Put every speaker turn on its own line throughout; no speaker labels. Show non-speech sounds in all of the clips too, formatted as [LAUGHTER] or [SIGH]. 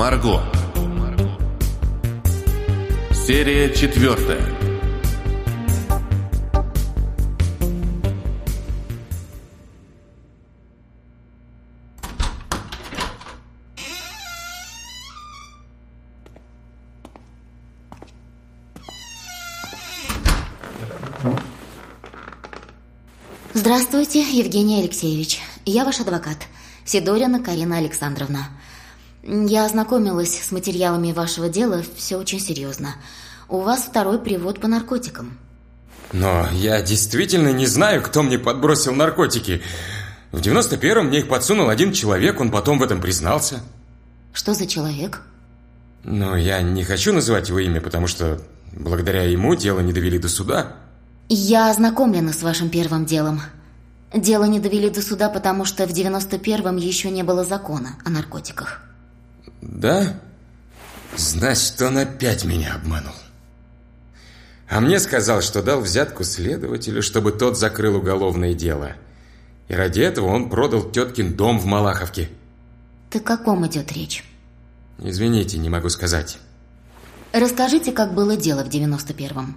Марго. Серия четвертая.
Здравствуйте, Евгений Алексеевич. Я ваш адвокат, Сидорина Карина Александровна. Я ознакомилась с материалами вашего дела, все очень серьезно. У вас второй привод по наркотикам.
Но я действительно не знаю, кто мне подбросил наркотики. В 91-м мне их подсунул один человек, он потом в этом признался.
Что за человек?
Но я не хочу называть его имя, потому что благодаря ему дело не довели до суда.
Я ознакомлена с вашим первым делом. Дело не довели до суда, потому что в 91-м еще не было закона о наркотиках.
Да? Значит, он опять меня обманул. А мне сказал, что дал взятку следователю, чтобы тот закрыл уголовное дело. И ради этого он продал теткин дом в Малаховке.
Так о ком идет речь?
Извините, не могу сказать.
Расскажите, как было дело в 91-м.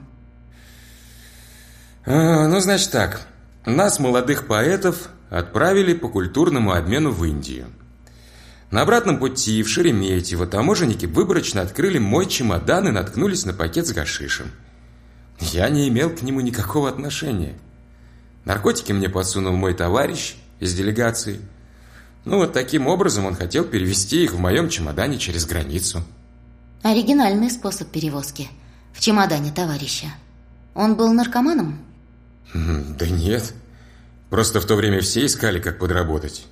А, ну, значит так. Нас, молодых поэтов, отправили по культурному обмену в Индию. На обратном пути в Шереметьево таможенники выборочно открыли мой чемодан и наткнулись на пакет с гашишем. Я не имел к нему никакого отношения. Наркотики мне подсунул мой товарищ из делегации. Ну вот таким образом он хотел перевести их в моем чемодане через границу.
Оригинальный способ перевозки. В чемодане товарища. Он был наркоманом?
Да нет. Просто в то время все искали, как подработать.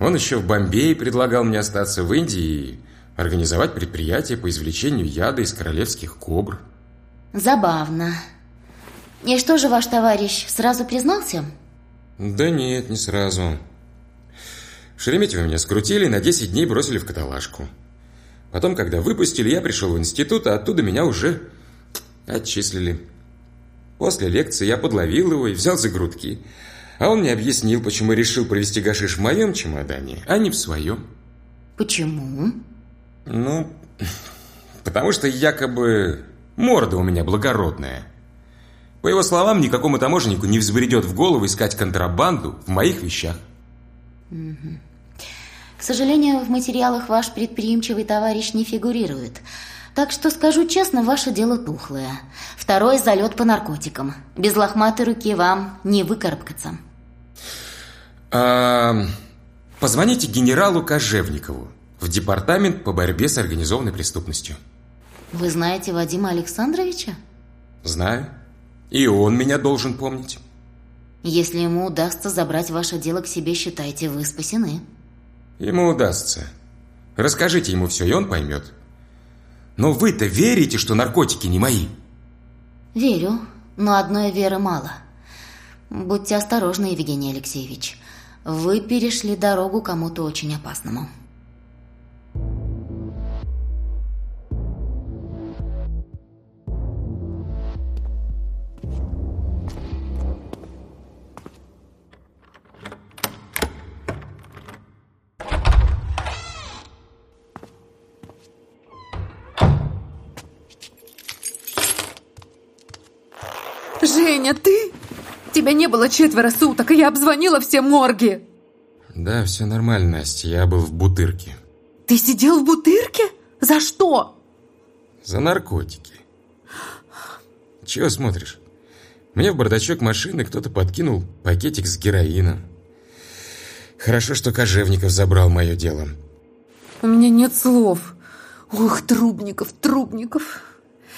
Он еще в Бомбее предлагал мне остаться в Индии и организовать предприятие по извлечению яда из королевских кобр.
Забавно. И что же ваш товарищ сразу признался?
Да нет, не сразу. Шереметьево меня скрутили, на 10 дней бросили в каталажку. Потом, когда выпустили, я пришел в институт, а оттуда меня уже отчислили. После лекции я подловил его и взял за грудки – а он мне объяснил, почему решил провести гашиш в моем чемодане, а не в своем.
Почему?
Ну, потому что якобы морда у меня благородная. По его словам, никакому таможеннику не взбредет в голову искать контрабанду в моих вещах.
Угу. К сожалению, в материалах ваш предприимчивый товарищ не фигурирует. Так что, скажу честно, ваше дело тухлое. Второй залет по наркотикам. Без лохматой руки вам не выкарабкаться.
Позвоните генералу Кожевникову в департамент по борьбе с организованной преступностью.
Вы знаете Вадима Александровича?
Знаю. И он меня должен помнить.
Если ему удастся забрать ваше дело к себе, считайте, вы спасены.
Ему удастся. Расскажите ему все, и он поймет. Но вы-то верите, что наркотики не мои?
Верю, но одной веры мало. Будьте осторожны, Евгений Алексеевич. Вы перешли дорогу кому-то очень опасному.
Было четверо суток, и я обзвонила все морги.
Да, все нормально, Настя. Я был в Бутырке.
Ты сидел в Бутырке? За что?
За наркотики. Чего смотришь? Мне в бардачок машины кто-то подкинул пакетик с героином. Хорошо, что Кожевников забрал мое дело.
У меня нет слов. Ух, Трубников, Трубников.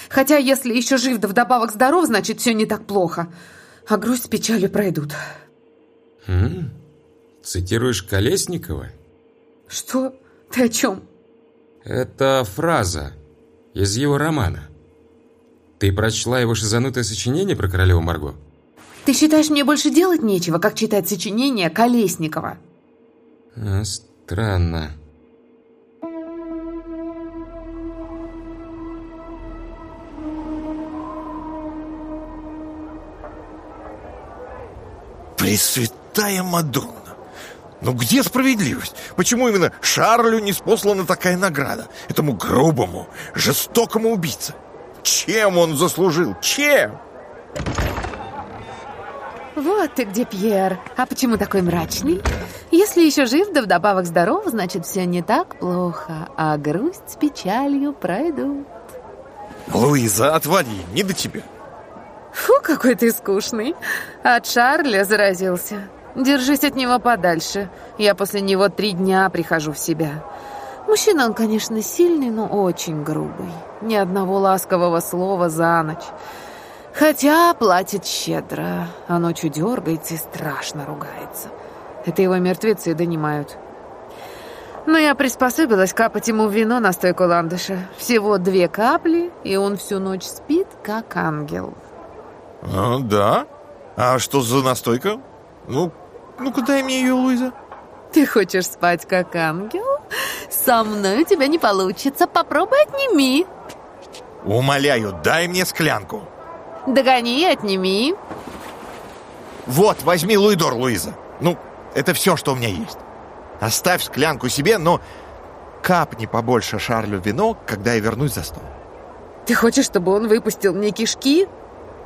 Хотя, если еще жив да вдобавок здоров, значит, все не так плохо а грусть с печалью пройдут.
М? Цитируешь Колесникова?
Что? Ты о чем?
Это фраза из его романа. Ты прочла его шизанутое сочинение про королеву Марго?
Ты считаешь, мне больше делать нечего, как читать сочинение Колесникова?
А, странно.
Пресвятая Мадонна! Ну где справедливость? Почему именно Шарлю не спослана такая награда? Этому грубому, жестокому убийце? Чем он заслужил? Чем?
Вот ты где, Пьер. А почему такой мрачный? Если еще жив, да вдобавок здоров, значит, все не так плохо, а грусть с печалью пройдут.
Луиза, отвали, не до тебя.
Фу, какой ты скучный. От Шарля заразился. Держись от него подальше. Я после него три дня прихожу в себя. Мужчина он, конечно, сильный, но очень грубый. Ни одного ласкового слова за ночь. Хотя платит щедро, а ночью дергается и страшно ругается. Это его мертвецы донимают. Но я приспособилась капать ему вино на стойку ландыша. Всего две капли, и он всю ночь спит, как ангел.
А, да? А что за настойка? Ну, ну-ка дай мне ее, Луиза.
Ты хочешь спать, как ангел? Со мной у тебя не получится. Попробуй отними.
Умоляю, дай мне склянку.
Догони и отними.
Вот, возьми Луидор, Луиза. Ну, это все, что у меня есть. Оставь склянку себе, но капни побольше Шарлю вино, когда я вернусь за стол.
Ты хочешь, чтобы он выпустил мне кишки?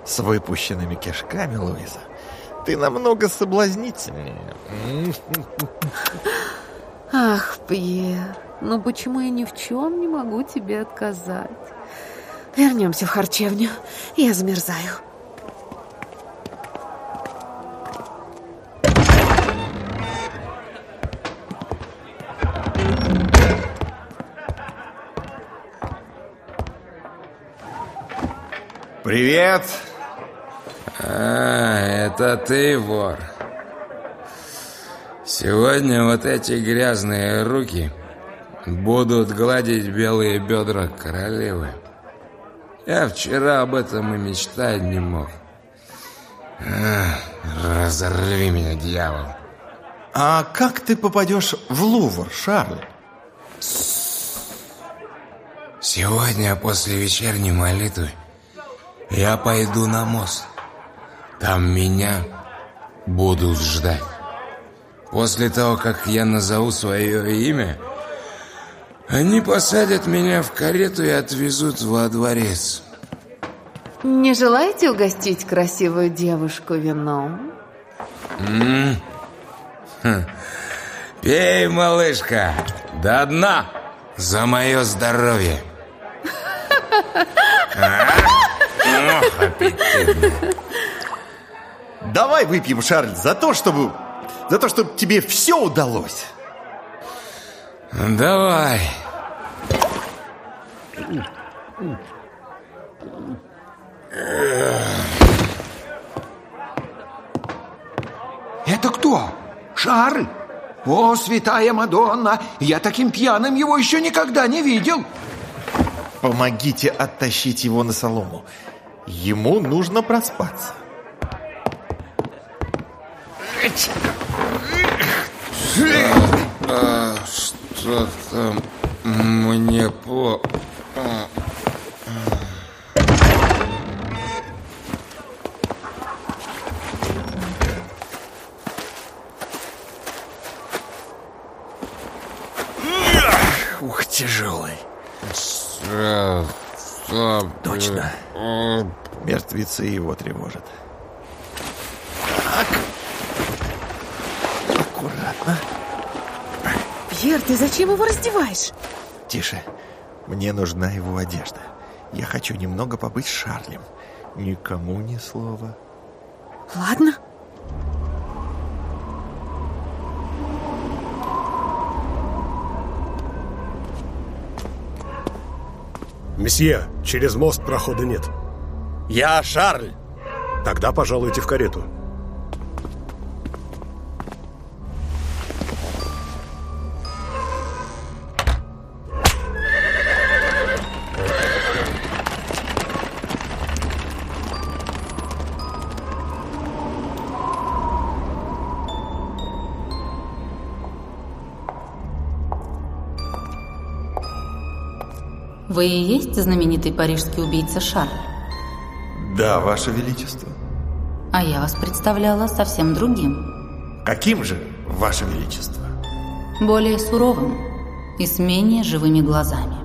С выпущенными кишками, Луиза, ты намного соблазнительнее.
Ах, Пьер, ну почему я ни в чем не могу тебе отказать? Вернемся в харчевню. Я замерзаю.
Привет.
А, это ты, вор. Сегодня вот эти грязные руки будут гладить белые бедра королевы. Я вчера об этом и мечтать не мог. Ах, разорви меня, дьявол.
А как ты попадешь в Лувр, Шарль?
Сегодня после вечерней молитвы я пойду на мост. Там меня будут ждать. После того, как я назову свое имя, они посадят меня в карету и отвезут во дворец.
Не желаете угостить красивую девушку вином?
М? Хм. Пей, малышка, до дна за мое здоровье. [LAUGHS] А? Ох, аппетитно.
Давай выпьем, Шарль, за то, чтобы... За то, чтобы тебе все удалось.
Давай.
Это кто? Шарль? О, святая Мадонна, я таким пьяным его еще никогда не видел.
Помогите оттащить его на солому. Ему нужно проспаться.
Что-то мне по...
Ух, тяжелый.
Что? Что?
Точно. Мертвецы его тревожат. Так. Аккуратно.
Пьер, ты зачем его раздеваешь?
Тише. Мне нужна его одежда. Я хочу немного побыть с Шарлем. Никому ни слова.
Ладно.
Месье, через мост прохода нет.
Я Шарль.
Тогда пожалуйте в карету.
Вы и есть знаменитый парижский убийца Шарль?
Да, Ваше Величество.
А я вас представляла совсем другим.
Каким же, Ваше Величество.
Более суровым и с менее живыми глазами.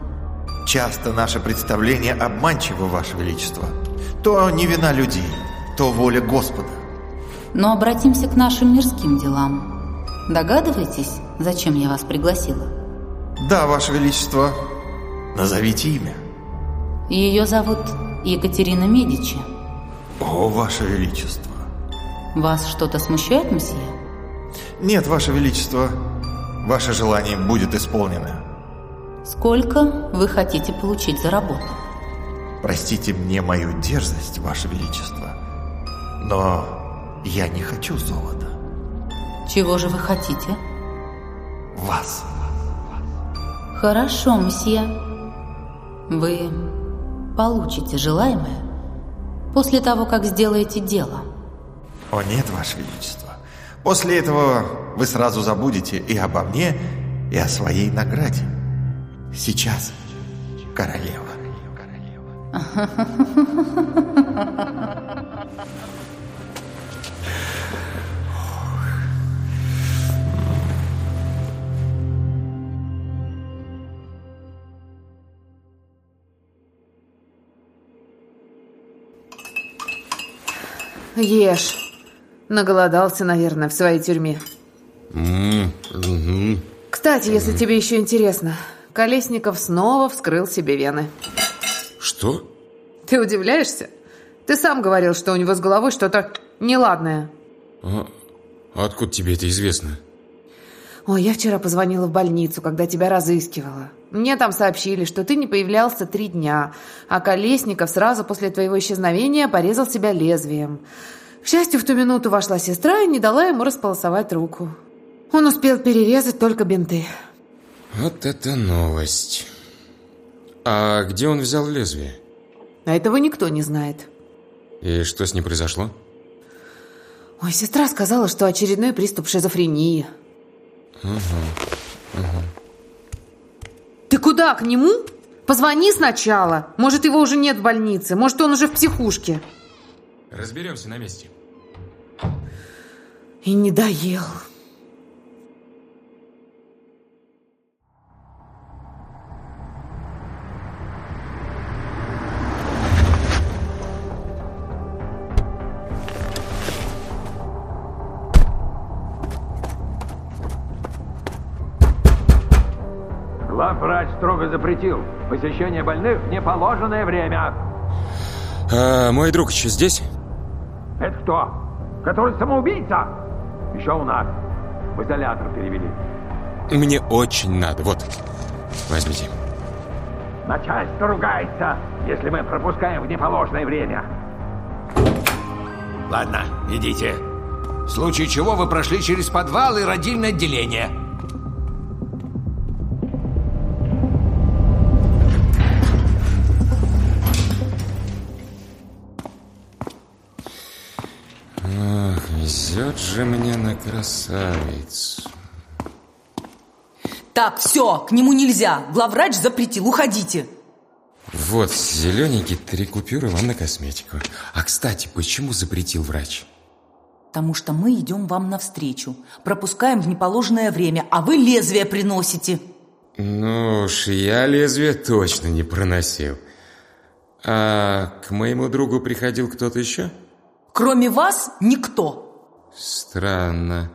Часто наше представление обманчиво, Ваше Величество. То не вина людей, то воля Господа.
Но обратимся к нашим мирским делам. Догадываетесь, зачем я вас пригласила?
Да, Ваше Величество. Назовите имя.
Ее зовут Екатерина Медичи.
О, Ваше Величество.
Вас что-то смущает, мсье?
Нет, Ваше Величество. Ваше желание будет исполнено.
Сколько вы хотите получить за работу?
Простите мне мою дерзость, Ваше Величество. Но я не хочу золота.
Чего же вы хотите?
Вас.
Хорошо, мсье. Вы получите желаемое после того, как сделаете дело.
О нет, Ваше Величество. После этого вы сразу забудете и обо мне, и о своей награде. Сейчас, королева. [LAUGHS]
Ешь. Наголодался, наверное, в своей тюрьме. Кстати, если тебе еще интересно, Колесников снова вскрыл себе вены.
Что?
Ты удивляешься? Ты сам говорил, что у него с головой что-то неладное.
А откуда тебе это известно?
Ой, я вчера позвонила в больницу, когда тебя разыскивала. Мне там сообщили, что ты не появлялся три дня, а Колесников сразу после твоего исчезновения порезал себя лезвием. К счастью, в ту минуту вошла сестра и не дала ему располосовать руку. Он успел перерезать только бинты.
Вот это новость. А где он взял лезвие?
А этого никто не знает.
И что с ним произошло?
Ой, сестра сказала, что очередной приступ шизофрении. Ты куда, к нему? Позвони сначала. Может, его уже нет в больнице. Может, он уже в психушке.
Разберемся на месте.
И не доел.
Строго запретил посещение больных в неположенное время.
А мой друг еще здесь?
Это кто? Который самоубийца? Еще у нас. В изолятор перевели.
Мне очень надо. Вот, возьмите.
Начальство ругается, если мы пропускаем в неположенное время.
Ладно, идите. В случае чего вы прошли через подвал и родильное отделение.
Везет же мне на красавицу.
Так, все, к нему нельзя. Главврач запретил, уходите.
Вот, зелененький, три купюры вам на косметику. А, кстати, почему запретил врач?
Потому что мы идем вам навстречу. Пропускаем в неположенное время, а вы лезвие приносите.
Ну уж, я лезвие точно не проносил. А к моему другу приходил кто-то еще?
Кроме вас, никто.
Странно.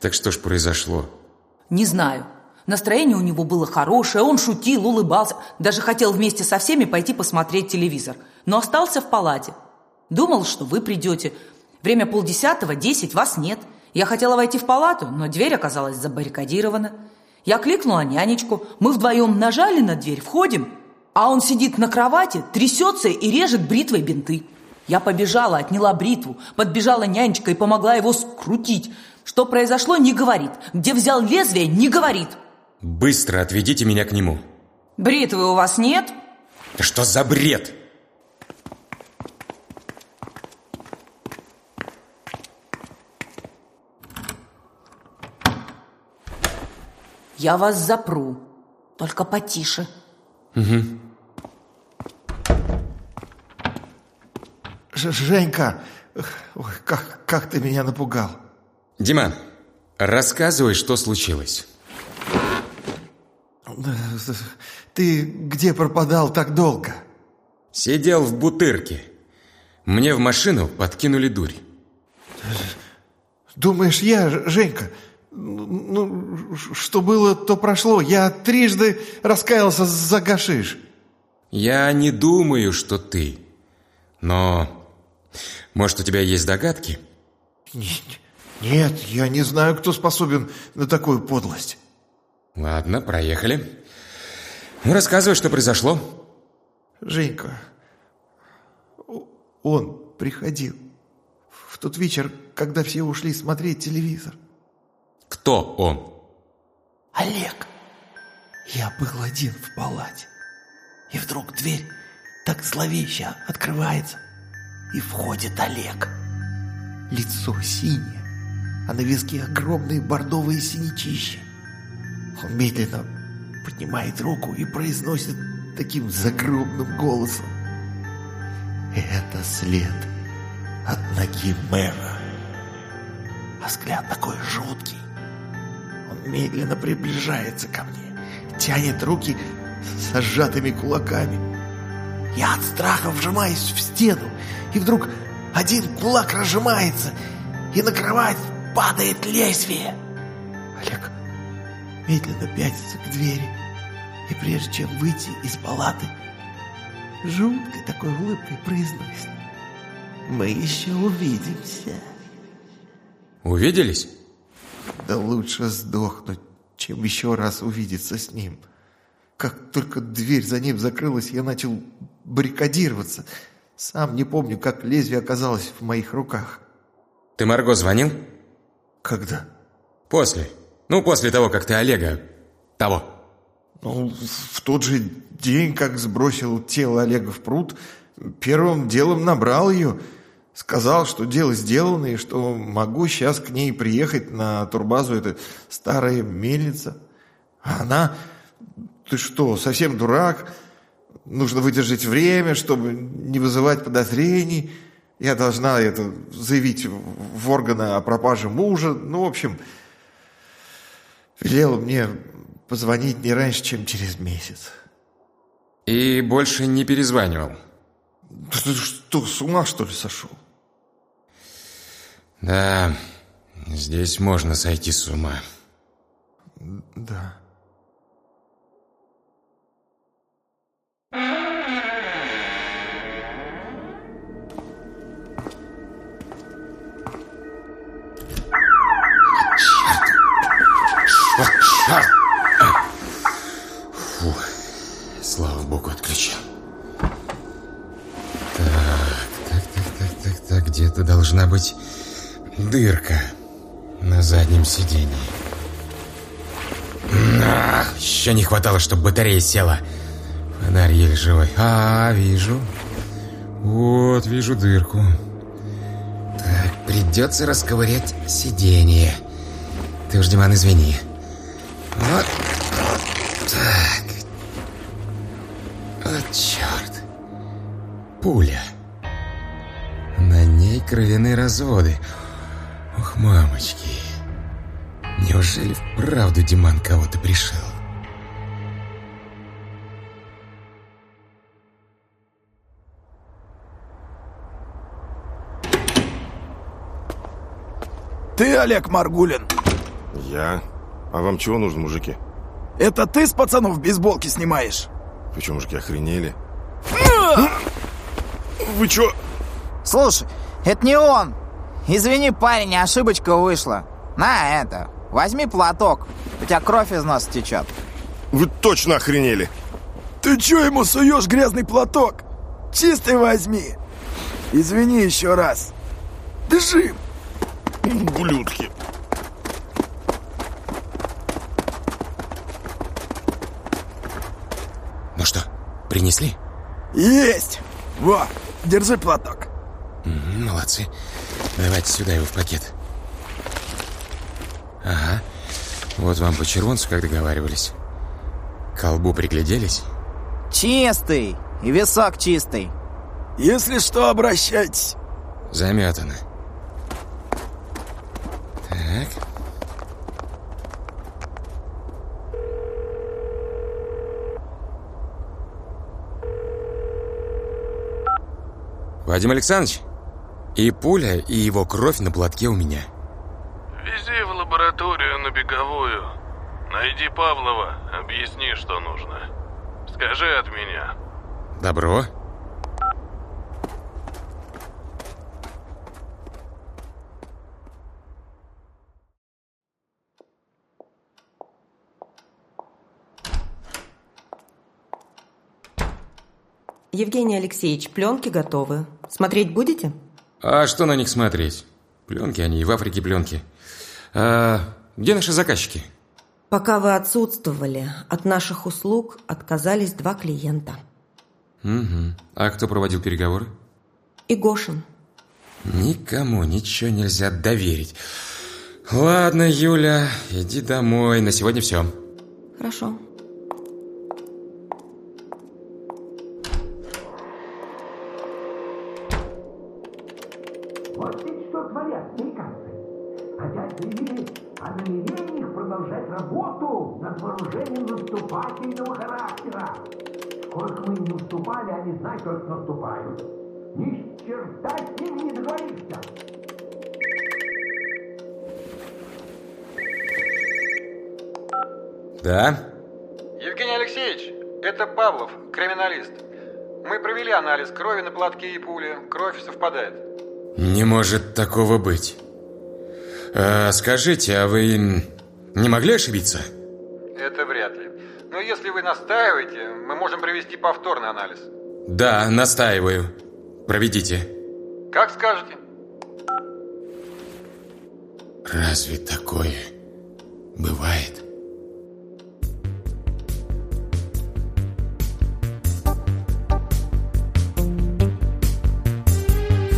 Так что ж произошло?
Не знаю. Настроение у него было хорошее, он шутил, улыбался, даже хотел вместе со всеми пойти посмотреть телевизор, но остался в палате. Думал, что вы придете. Время полдесятого, десять, вас нет. Я хотела войти в палату, но дверь оказалась забаррикадирована. Я кликнула нянечку, мы вдвоем нажали на дверь, входим, а он сидит на кровати, трясется и режет бритвой бинты. Я побежала, отняла бритву, подбежала нянечка и помогла его скрутить. Что произошло, не говорит. Где взял лезвие, не говорит.
Быстро отведите меня к нему.
Бритвы у вас нет?
Да что за бред?
Я вас запру. Только потише.
Ж- Женька, ой, как, как ты меня напугал.
Дима, Рассказывай, что случилось.
Ты где пропадал так долго?
Сидел в бутырке. Мне в машину подкинули дурь.
Думаешь, я, Женька, ну, что было, то прошло. Я трижды раскаялся за гашиш.
Я не думаю, что ты. Но, может, у тебя есть догадки?
Нет, я не знаю, кто способен на такую подлость.
Ладно, проехали. Ну, рассказывай, что произошло.
Женька, он приходил в тот вечер, когда все ушли смотреть телевизор.
Кто он?
Олег. Я был один в палате. И вдруг дверь так зловеще открывается. И входит Олег. Лицо синее, а на виске огромные бордовые синячища. Он медленно поднимает руку и произносит таким загробным голосом. Это след от ноги мэра. А взгляд такой жуткий. Он медленно приближается ко мне, тянет руки с сжатыми кулаками. Я от страха вжимаюсь в стену, и вдруг один кулак разжимается, и на кровать падает лезвие. Олег медленно пятится к двери, и прежде чем выйти из палаты, жуткой такой улыбкой произносит. Мы еще увидимся.
Увиделись?
Да лучше сдохнуть, чем еще раз увидеться с ним. Как только дверь за ним закрылась, я начал баррикадироваться. Сам не помню, как лезвие оказалось в моих руках.
Ты Марго звонил?
Когда?
После. Ну, после того, как ты Олега... Того.
Ну, в тот же день, как сбросил тело Олега в пруд, первым делом набрал ее, сказал, что дело сделано, и что могу сейчас к ней приехать на турбазу, это старая мельница. А она... Ты что, совсем дурак? Нужно выдержать время, чтобы не вызывать подозрений. Я должна это заявить в органы о пропаже мужа. Ну, в общем, велела мне позвонить не раньше, чем через месяц.
И больше не перезванивал?
Ты что, с ума, что ли, сошел?
Да, здесь можно сойти с ума.
Да.
Где-то должна быть дырка на заднем сидении. Ах, еще не хватало, чтобы батарея села. Фонарь еле живой. А, вижу. Вот, вижу дырку. Так, придется расковырять сиденье. Ты уж, Диман, извини. Вот. Так. Вот черт. Пуля. Ней кровяные разводы. Ох, мамочки. Неужели вправду Диман кого-то пришел?
Ты Олег Маргулин?
Я? А вам чего нужно, мужики?
Это ты с пацанов бейсболки снимаешь?
Вы что, мужики, охренели? Вы чё?
Слушай, это не он. Извини, парень, ошибочка вышла. На это, возьми платок. У тебя кровь из носа течет.
Вы точно охренели.
Ты чё ему суешь грязный платок? Чистый возьми. Извини еще раз. Держи.
Ублюдки.
Ну что, принесли?
Есть. Во, держи платок.
Молодцы. Давайте сюда его в пакет. Ага. Вот вам по червонцу, как договаривались. Колбу пригляделись?
Чистый. И висок чистый.
Если что, обращайтесь.
Заметано. Так. Вадим Александрович? И пуля, и его кровь на платке у меня.
Вези в лабораторию на беговую. Найди Павлова, объясни, что нужно. Скажи от меня.
Добро.
Евгений Алексеевич, пленки готовы. Смотреть будете?
А что на них смотреть? Пленки они, и в Африке пленки. А где наши заказчики?
Пока вы отсутствовали, от наших услуг отказались два клиента.
Угу. А кто проводил переговоры?
Игошин.
Никому ничего нельзя доверить. Ладно, Юля, иди домой. На сегодня все.
Хорошо.
Анализ крови на платке и пуле. Кровь совпадает.
Не может такого быть. А, скажите, а вы не могли ошибиться?
Это вряд ли. Но если вы настаиваете, мы можем провести повторный анализ.
Да, настаиваю. Проведите.
Как скажете.
Разве такое бывает?